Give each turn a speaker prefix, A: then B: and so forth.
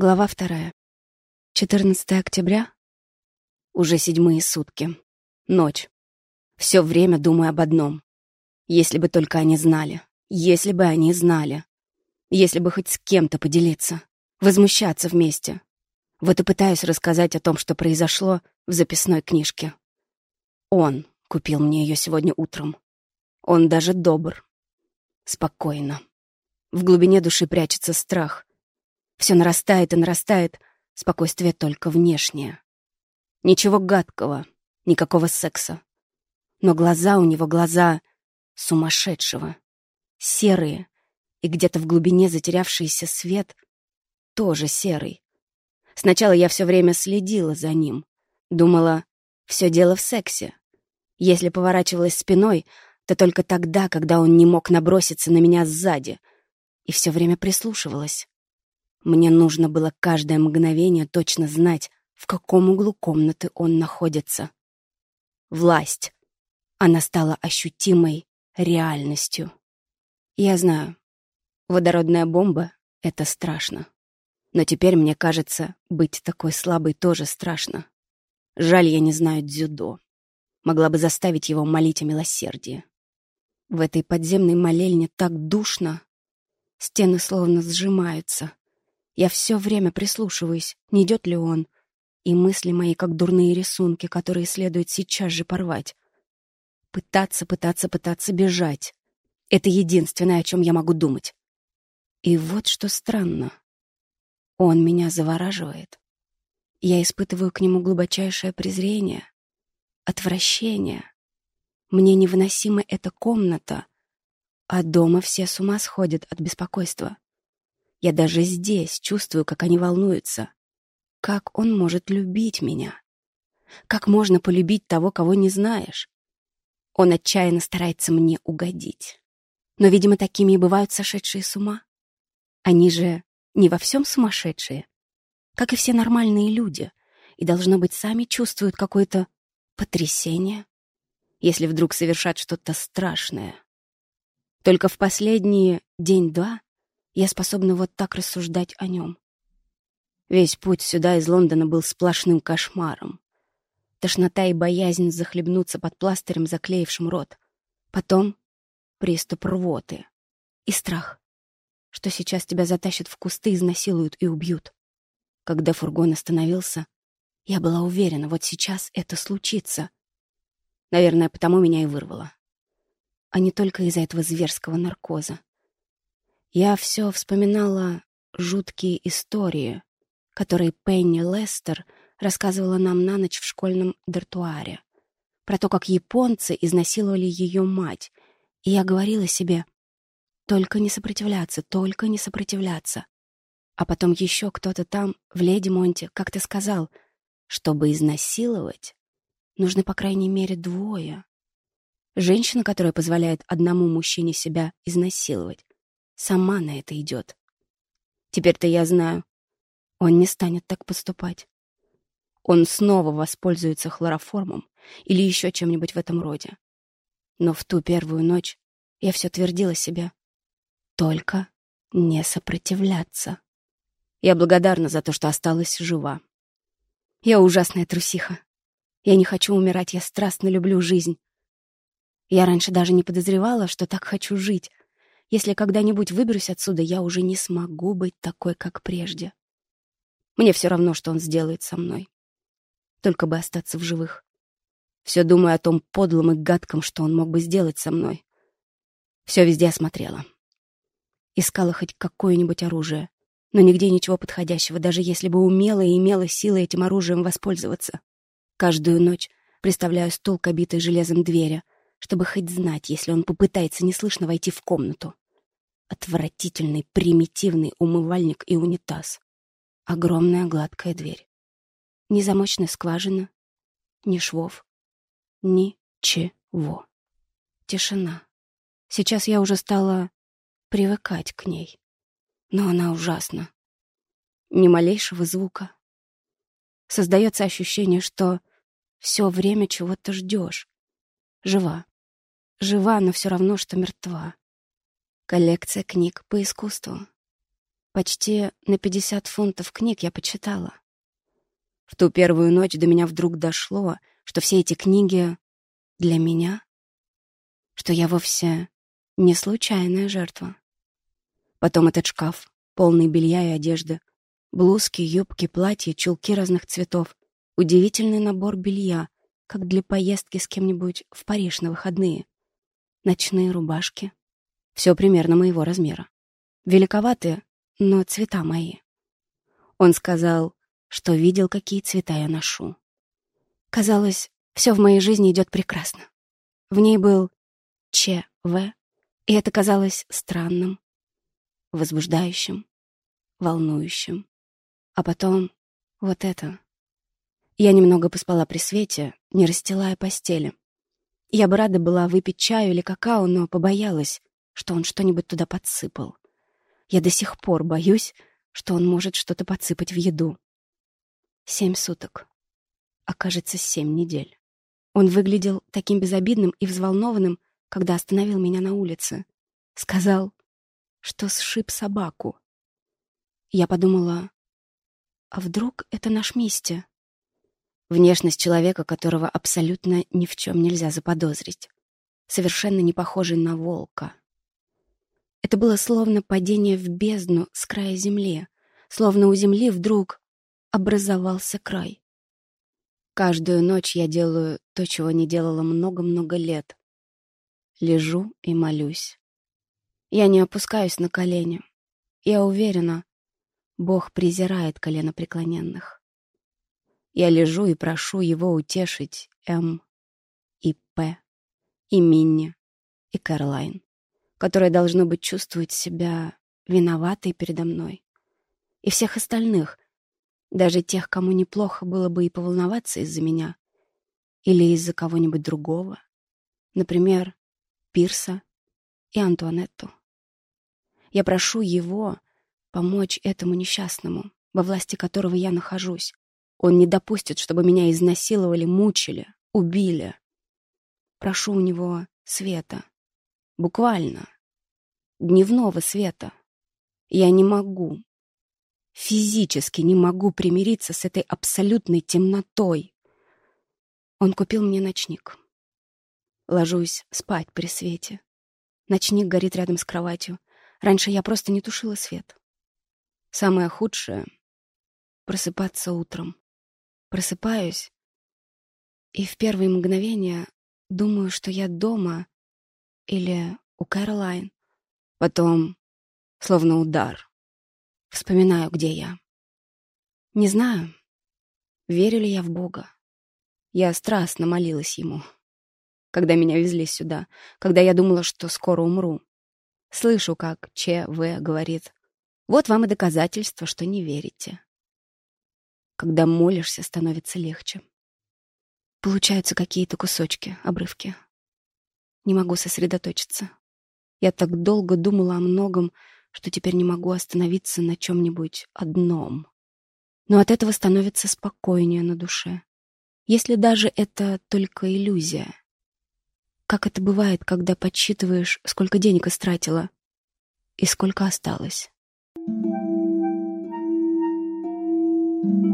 A: Глава вторая. 14 октября. Уже седьмые сутки. Ночь. Все время думаю об одном. Если бы только они знали. Если бы они знали. Если бы хоть с кем-то поделиться. Возмущаться вместе. Вот и пытаюсь рассказать о том, что произошло в записной книжке. Он купил мне ее сегодня утром. Он даже добр. Спокойно. В глубине души прячется страх. Все нарастает и нарастает, спокойствие только внешнее. Ничего гадкого, никакого секса. Но глаза у него глаза сумасшедшего. Серые, и где-то в глубине затерявшийся свет тоже серый. Сначала я все время следила за ним. Думала, все дело в сексе. Если поворачивалась спиной, то только тогда, когда он не мог наброситься на меня сзади. И все время прислушивалась. Мне нужно было каждое мгновение точно знать, в каком углу комнаты он находится. Власть. Она стала ощутимой реальностью. Я знаю, водородная бомба — это страшно. Но теперь, мне кажется, быть такой слабой тоже страшно. Жаль, я не знаю дзюдо. Могла бы заставить его молить о милосердии. В этой подземной молельне так душно. Стены словно сжимаются. Я все время прислушиваюсь, не идет ли он, и мысли мои, как дурные рисунки, которые следует сейчас же порвать. Пытаться, пытаться, пытаться бежать. Это единственное, о чем я могу думать. И вот что странно. Он меня завораживает. Я испытываю к нему глубочайшее презрение, отвращение. Мне невыносима эта комната, а дома все с ума сходят от беспокойства. Я даже здесь чувствую, как они волнуются. Как он может любить меня? Как можно полюбить того, кого не знаешь? Он отчаянно старается мне угодить. Но, видимо, такими и бывают сошедшие с ума. Они же не во всем сумасшедшие, как и все нормальные люди, и, должно быть, сами чувствуют какое-то потрясение, если вдруг совершат что-то страшное. Только в последние день-два я способна вот так рассуждать о нем. Весь путь сюда из Лондона был сплошным кошмаром. Тошнота и боязнь захлебнуться под пластырем, заклеившим рот. Потом приступ рвоты. И страх, что сейчас тебя затащат в кусты, изнасилуют и убьют. Когда фургон остановился, я была уверена, вот сейчас это случится. Наверное, потому меня и вырвало. А не только из-за этого зверского наркоза. Я все вспоминала жуткие истории, которые Пенни Лестер рассказывала нам на ночь в школьном дартуаре. Про то, как японцы изнасиловали ее мать. И я говорила себе, только не сопротивляться, только не сопротивляться. А потом еще кто-то там, в Леди Монте, как ты сказал, чтобы изнасиловать, нужны по крайней мере двое. Женщина, которая позволяет одному мужчине себя изнасиловать, сама на это идет. Теперь-то я знаю, он не станет так поступать. Он снова воспользуется хлороформом или еще чем-нибудь в этом роде. Но в ту первую ночь я все твердила себе. Только не сопротивляться. Я благодарна за то, что осталась жива. Я ужасная трусиха. Я не хочу умирать, я страстно люблю жизнь. Я раньше даже не подозревала, что так хочу жить, если когда-нибудь выберусь отсюда, я уже не смогу быть такой, как прежде. Мне все равно, что он сделает со мной. Только бы остаться в живых. Все думаю о том подлом и гадком, что он мог бы сделать со мной. Все везде осмотрела. Искала хоть какое-нибудь оружие, но нигде ничего подходящего, даже если бы умела и имела силы этим оружием воспользоваться. Каждую ночь представляю стул, обитый железом двери, чтобы хоть знать, если он попытается неслышно войти в комнату. Отвратительный, примитивный умывальник и унитаз. Огромная гладкая дверь. Ни замочной скважины, ни швов, ничего. Тишина. Сейчас я уже стала привыкать к ней. Но она ужасна. Ни малейшего звука. Создается ощущение, что все время чего-то ждешь. Жива. Жива, но все равно, что мертва. Коллекция книг по искусству. Почти на 50 фунтов книг я почитала. В ту первую ночь до меня вдруг дошло, что все эти книги для меня, что я вовсе не случайная жертва. Потом этот шкаф, полный белья и одежды, блузки, юбки, платья, чулки разных цветов, удивительный набор белья, как для поездки с кем-нибудь в Париж на выходные, ночные рубашки, все примерно моего размера. Великоватые, но цвета мои. Он сказал, что видел, какие цвета я ношу. Казалось, все в моей жизни идет прекрасно. В ней был ЧВ, и это казалось странным, возбуждающим, волнующим. А потом вот это. Я немного поспала при свете, не расстилая постели. Я бы рада была выпить чаю или какао, но побоялась, что он что-нибудь туда подсыпал. Я до сих пор боюсь, что он может что-то подсыпать в еду. Семь суток. А кажется, семь недель. Он выглядел таким безобидным и взволнованным, когда остановил меня на улице. Сказал, что сшиб собаку. Я подумала, а вдруг это наш Мисти? Внешность человека, которого абсолютно ни в чем нельзя заподозрить. Совершенно не похожий на волка. Это было словно падение в бездну с края земли, словно у земли вдруг образовался край. Каждую ночь я делаю то, чего не делала много-много лет. Лежу и молюсь. Я не опускаюсь на колени. Я уверена, Бог презирает коленопреклоненных. Я лежу и прошу его утешить М и П, и Минни, и Кэролайн которая, должно быть, чувствует себя виноватой передо мной. И всех остальных, даже тех, кому неплохо было бы и поволноваться из-за меня или из-за кого-нибудь другого, например, Пирса и Антуанетту. Я прошу его помочь этому несчастному, во власти которого я нахожусь. Он не допустит, чтобы меня изнасиловали, мучили, убили. Прошу у него света, Буквально. Дневного света. Я не могу. Физически не могу примириться с этой абсолютной темнотой. Он купил мне ночник. Ложусь спать при свете. Ночник горит рядом с кроватью. Раньше я просто не тушила свет. Самое худшее — просыпаться утром. Просыпаюсь, и в первые мгновения думаю, что я дома или у Кэролайн. Потом, словно удар, вспоминаю, где я. Не знаю, верю ли я в Бога. Я страстно молилась Ему, когда меня везли сюда, когда я думала, что скоро умру. Слышу, как Ч.В. говорит, «Вот вам и доказательство, что не верите». Когда молишься, становится легче. Получаются какие-то кусочки, обрывки. Не могу сосредоточиться. Я так долго думала о многом, что теперь не могу остановиться на чем-нибудь одном. Но от этого становится спокойнее на душе. Если даже это только иллюзия. Как это бывает, когда подсчитываешь, сколько денег истратила и сколько осталось. Thank you.